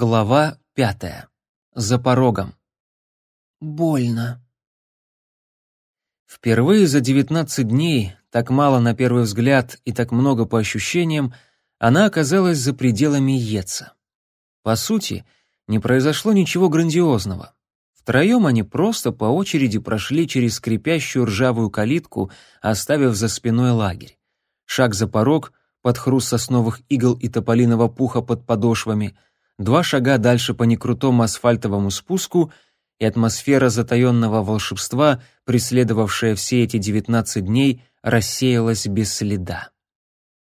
Глава пятая. За порогом. Больно. Впервые за девятнадцать дней, так мало на первый взгляд и так много по ощущениям, она оказалась за пределами Еца. По сути, не произошло ничего грандиозного. Втроем они просто по очереди прошли через скрипящую ржавую калитку, оставив за спиной лагерь. Шаг за порог, под хруст сосновых игл и тополиного пуха под подошвами — Два шага дальше по некрутому асфальтовому спуску, и атмосфера затаенного волшебства, преследовавшая все эти девятнадцать дней, рассеялась без следа.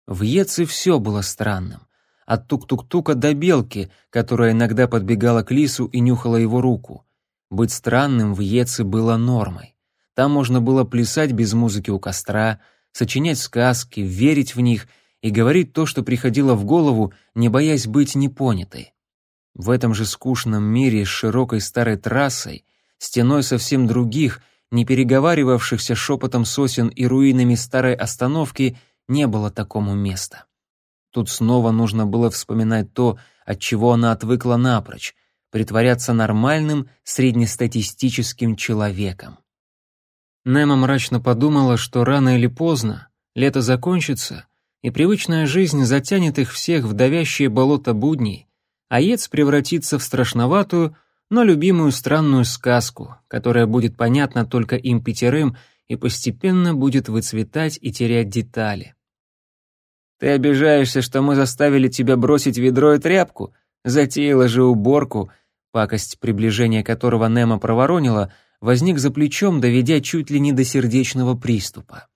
В Еце все было странным. От тук-тук-тука до белки, которая иногда подбегала к лису и нюхала его руку. Быть странным в Еце было нормой. Там можно было плясать без музыки у костра, сочинять сказки, верить в них и говорить то, что приходило в голову, не боясь быть непонятой. В этом же скучном мире с широкой старой трассой, стеной совсем других, не переговаривавшихся шепотом сосен и руинами старой остановки, не было такому места. Тут снова нужно было вспоминать то, от чего она отвыкла напрочь, притворяться нормальным среднестатистическим человеком. Немо мрачно подумала, что рано или поздно лето закончится, и привычная жизнь затянет их всех в давящее болото будней, Аец превратится в страшноватую, но любимую странную сказку, которая будет понятна только им пятерым и постепенно будет выцветать и терять детали. «Ты обижаешься, что мы заставили тебя бросить ведро и тряпку? Затеяла же уборку», пакость приближения которого Немо проворонила, возник за плечом, доведя чуть ли не до сердечного приступа.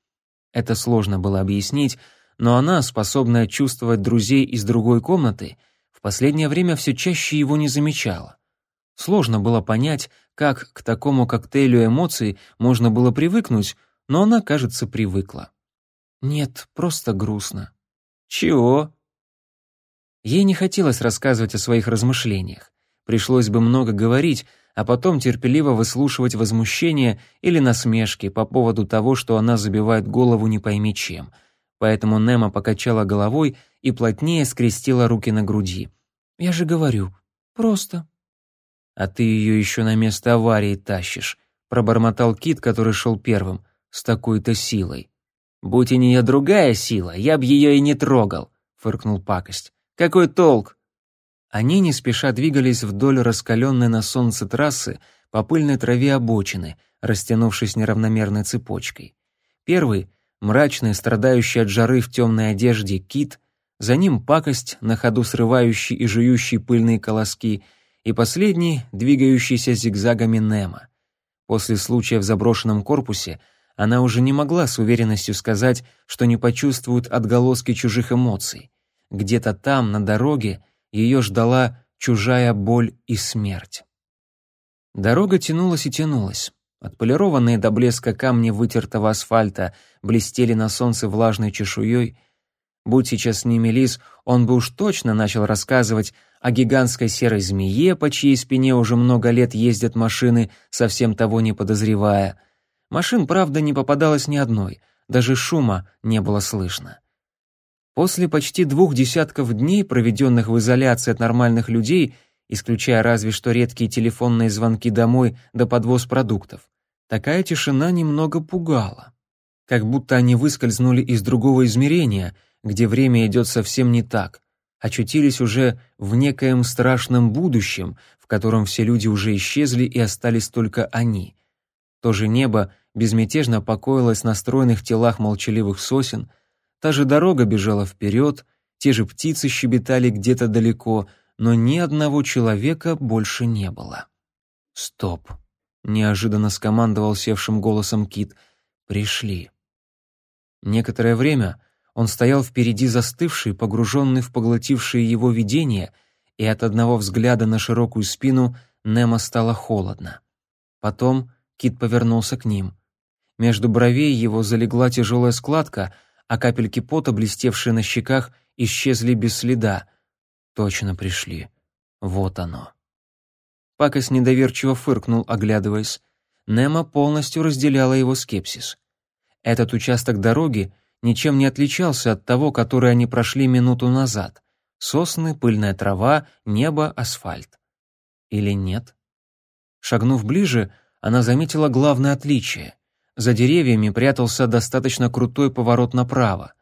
Это сложно было объяснить, но она, способная чувствовать друзей из другой комнаты, в последнее время все чаще его не замечала. Сложно было понять, как к такому коктейлю эмоций можно было привыкнуть, но она, кажется, привыкла. Нет, просто грустно. Чего? Ей не хотелось рассказывать о своих размышлениях. Пришлось бы много говорить, а потом терпеливо выслушивать возмущения или насмешки по поводу того, что она забивает голову не пойми чем — Поэтому Немо покачала головой и плотнее скрестила руки на груди. «Я же говорю, просто». «А ты ее еще на место аварии тащишь», — пробормотал Кит, который шел первым, с такой-то силой. «Будь у нее другая сила, я б ее и не трогал», — фыркнул пакость. «Какой толк?» Они не спеша двигались вдоль раскаленной на солнце трассы по пыльной траве обочины, растянувшись неравномерной цепочкой. Первый мрачный, страдающий от жары в темной одежде кит, за ним пакость, на ходу срывающий и жующий пыльные колоски, и последний, двигающийся зигзагами Немо. После случая в заброшенном корпусе она уже не могла с уверенностью сказать, что не почувствует отголоски чужих эмоций. Где-то там, на дороге, ее ждала чужая боль и смерть. Дорога тянулась и тянулась. Отполированные до блеска камни вытертого асфальта блестели на солнце влажной чешуей. Будь сейчас с ними лис, он бы уж точно начал рассказывать о гигантской серой змее, по чьей спине уже много лет ездят машины, совсем того не подозревая. Машин, правда, не попадалось ни одной, даже шума не было слышно. После почти двух десятков дней, проведенных в изоляции от нормальных людей, исключая разве что редкие телефонные звонки домой да подвоз продуктов. Такая тишина немного пугала. Как будто они выскользнули из другого измерения, где время идет совсем не так, очутились уже в некоем страшном будущем, в котором все люди уже исчезли и остались только они. То же небо безмятежно покоилось на стройных телах молчаливых сосен, та же дорога бежала вперед, те же птицы щебетали где-то далеко, но ни одного человека больше не было. Стоп. Неожиданно скомандовал севшим голосом Кит. Пришли. Некоторое время он стоял впереди застывший, погруженный в поглотившее его видение, и от одного взгляда на широкую спину Немо стало холодно. Потом Кит повернулся к ним. Между бровей его залегла тяжелая складка, а капельки пота, блестевшие на щеках, исчезли без следа. Точно пришли. Вот оно. Пакос недоверчиво фыркнул, оглядываясь. Немо полностью разделяла его скепсис. Этот участок дороги ничем не отличался от того, который они прошли минуту назад. Сосны, пыльная трава, небо, асфальт. Или нет? Шагнув ближе, она заметила главное отличие. За деревьями прятался достаточно крутой поворот направо.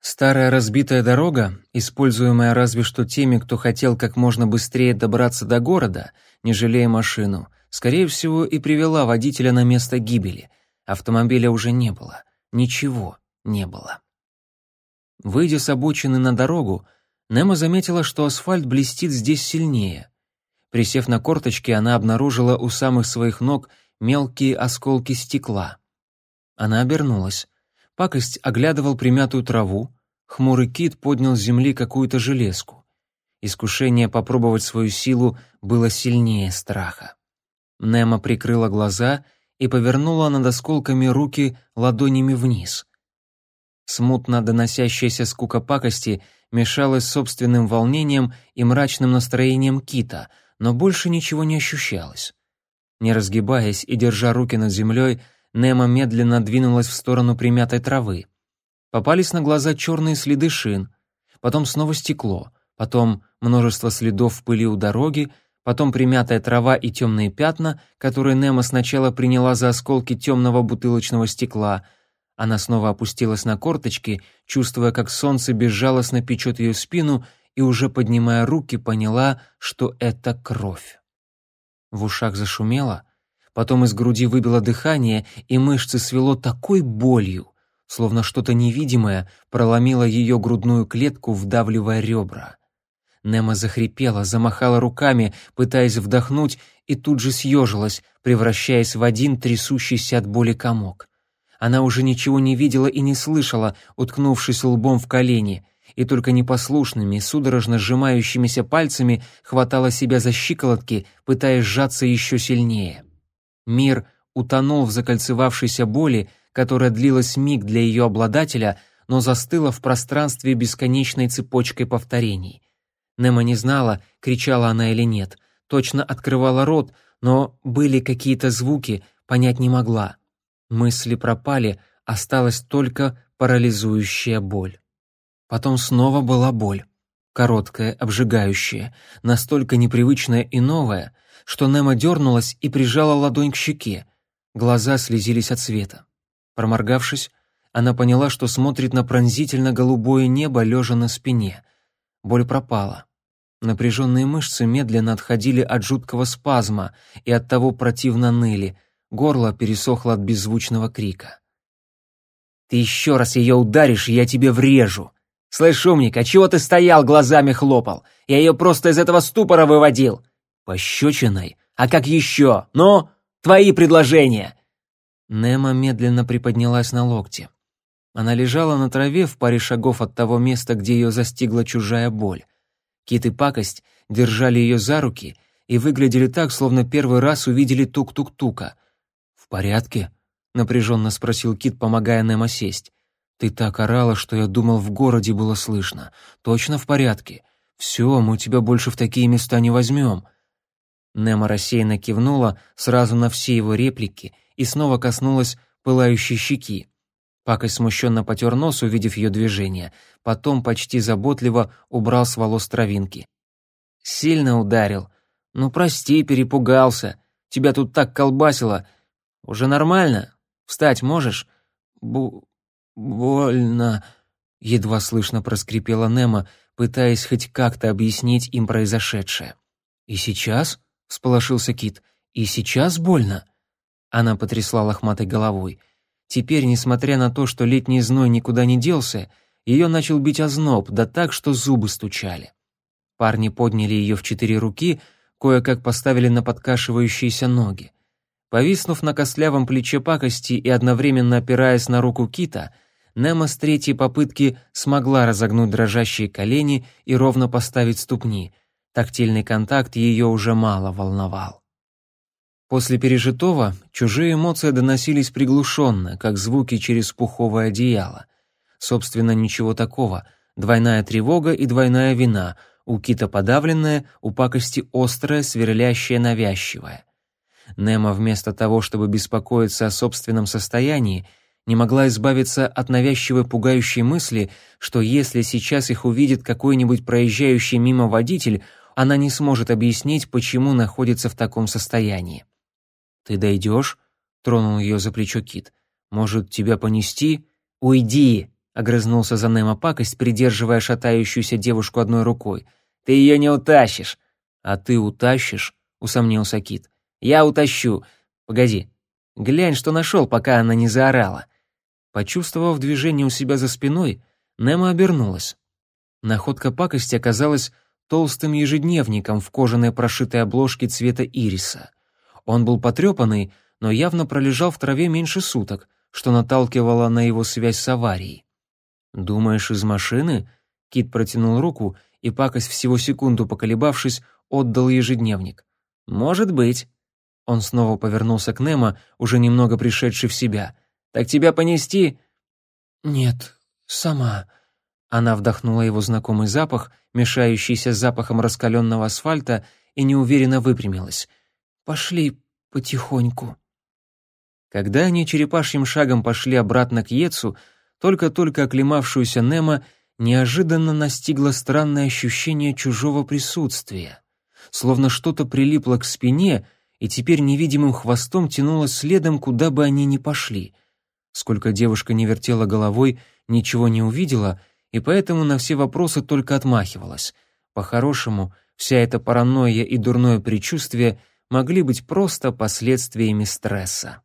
Старая разбитая дорога, используемая разве что теми, кто хотел как можно быстрее добраться до города, не жалея машину, скорее всего и привела водителя на место гибели. Автомобиля уже не было. Ничего не было. Выйдя с обочины на дорогу, Немо заметила, что асфальт блестит здесь сильнее. Присев на корточки, она обнаружила у самых своих ног мелкие осколки стекла. Она обернулась. Пакость оглядывал примятую траву, хмурый кит поднял с земли какую-то железку. Искушение попробовать свою силу было сильнее страха. Немо прикрыла глаза и повернула над осколками руки ладонями вниз. Смутно доносящаяся скука пакости мешалась собственным волнением и мрачным настроением кита, но больше ничего не ощущалось. Не разгибаясь и держа руки над землей, Немо медленно двинулась в сторону примятой травы. Попались на глаза черные следы шин, потом снова стекло, потом множество следов в пыли у дороги, потом примятая трава и темные пятна, которые Немо сначала приняла за осколки темного бутылочного стекла. Она снова опустилась на корточки, чувствуя, как солнце безжалостно печет ее спину, и уже поднимая руки, поняла, что это кровь. В ушах зашумело, Потом из груди выбило дыхание, и мышцы свело такой болью, словно что-то невидимое проломило ее грудную клетку, вдавливая ребра. Немо захрипела, замахала руками, пытаясь вдохнуть, и тут же съежилась, превращаясь в один трясущийся от боли комок. Она уже ничего не видела и не слышала, уткнувшись лбом в колени, и только непослушными, судорожно сжимающимися пальцами хватала себя за щиколотки, пытаясь сжаться еще сильнее. Мир утонул в закольцевавшейся боли, которая длилась миг для ее обладателя, но застыла в пространстве бесконечной цепочкой повторений. Немо не знала, кричала она или нет, точно открывала рот, но были какие-то звуки, понять не могла. Мысли пропали, осталась только парализующая боль. Потом снова была боль. Короткая, обжигающая, настолько непривычная и новая — что Немо дернулась и прижала ладонь к щеке. Глаза слезились от света. Проморгавшись, она поняла, что смотрит на пронзительно-голубое небо, лежа на спине. Боль пропала. Напряженные мышцы медленно отходили от жуткого спазма и от того противно ныли. Горло пересохло от беззвучного крика. «Ты еще раз ее ударишь, и я тебе врежу!» «Слышь, умник, а чего ты стоял, глазами хлопал? Я ее просто из этого ступора выводил!» Пощечиной? А как еще? Ну, твои предложения!» Немо медленно приподнялась на локте. Она лежала на траве в паре шагов от того места, где ее застигла чужая боль. Кит и пакость держали ее за руки и выглядели так, словно первый раз увидели тук-тук-тука. «В порядке?» — напряженно спросил Кит, помогая Немо сесть. «Ты так орала, что я думал, в городе было слышно. Точно в порядке? Все, мы тебя больше в такие места не возьмем». Немо рассеянно кивнула сразу на все его реплики и снова коснулась пылающей щеки. Пакость смущенно потер нос, увидев ее движение, потом почти заботливо убрал с волос травинки. «Сильно ударил. Ну, прости, перепугался. Тебя тут так колбасило. Уже нормально? Встать можешь?» «Бу... больно...» — едва слышно проскрипела Немо, пытаясь хоть как-то объяснить им произошедшее. «И сейчас?» — всполошился Кит. «И сейчас больно?» Она потрясла лохматой головой. Теперь, несмотря на то, что летний зной никуда не делся, ее начал бить озноб, да так, что зубы стучали. Парни подняли ее в четыре руки, кое-как поставили на подкашивающиеся ноги. Повиснув на костлявом плече пакости и одновременно опираясь на руку Кита, Немо с третьей попытки смогла разогнуть дрожащие колени и ровно поставить ступни — Тактильный контакт ее уже мало волновал. После пережитого чужие эмоции доносились приглушенно, как звуки через пуховое одеяло. Собственно, ничего такого. Двойная тревога и двойная вина. У Кита подавленная, у пакости острая, сверлящая, навязчивая. Немо вместо того, чтобы беспокоиться о собственном состоянии, не могла избавиться от навязчивой пугающей мысли, что если сейчас их увидит какой-нибудь проезжающий мимо водитель, она не сможет объяснить, почему находится в таком состоянии. «Ты дойдешь?» — тронул ее за плечо Кит. «Может, тебя понести?» «Уйди!» — огрызнулся за Немо пакость, придерживая шатающуюся девушку одной рукой. «Ты ее не утащишь!» «А ты утащишь?» — усомнился Кит. «Я утащу. Погоди. Глянь, что нашел, пока она не заорала». Почувствовав движение у себя за спиной, Немо обернулась. Находка пакости оказалась толстым ежедневником в кожаной прошитой обложке цвета ириса. Он был потрепанный, но явно пролежал в траве меньше суток, что наталкивало на его связь с аварией. «Думаешь, из машины?» Кит протянул руку, и пакость, всего секунду поколебавшись, отдал ежедневник. «Может быть». Он снова повернулся к Немо, уже немного пришедший в себя. Так тебя понести?» «Нет, сама». Она вдохнула его знакомый запах, мешающийся с запахом раскаленного асфальта, и неуверенно выпрямилась. «Пошли потихоньку». Когда они черепашьим шагом пошли обратно к Ецу, только-только оклемавшуюся Немо неожиданно настигло странное ощущение чужого присутствия. Словно что-то прилипло к спине и теперь невидимым хвостом тянуло следом, куда бы они ни пошли — Сколько девушка не вертела головой, ничего не увидела, и поэтому на все вопросы только отмахивалась. По-хорошему, вся эта паранойя и дурное предчувствие могли быть просто последствиями стресса.